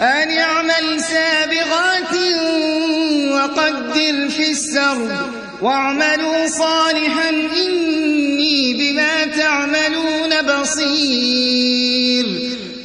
أن اعمل سابغات وقدر في السرد واعملوا صالحا إني بما تعملون بصير.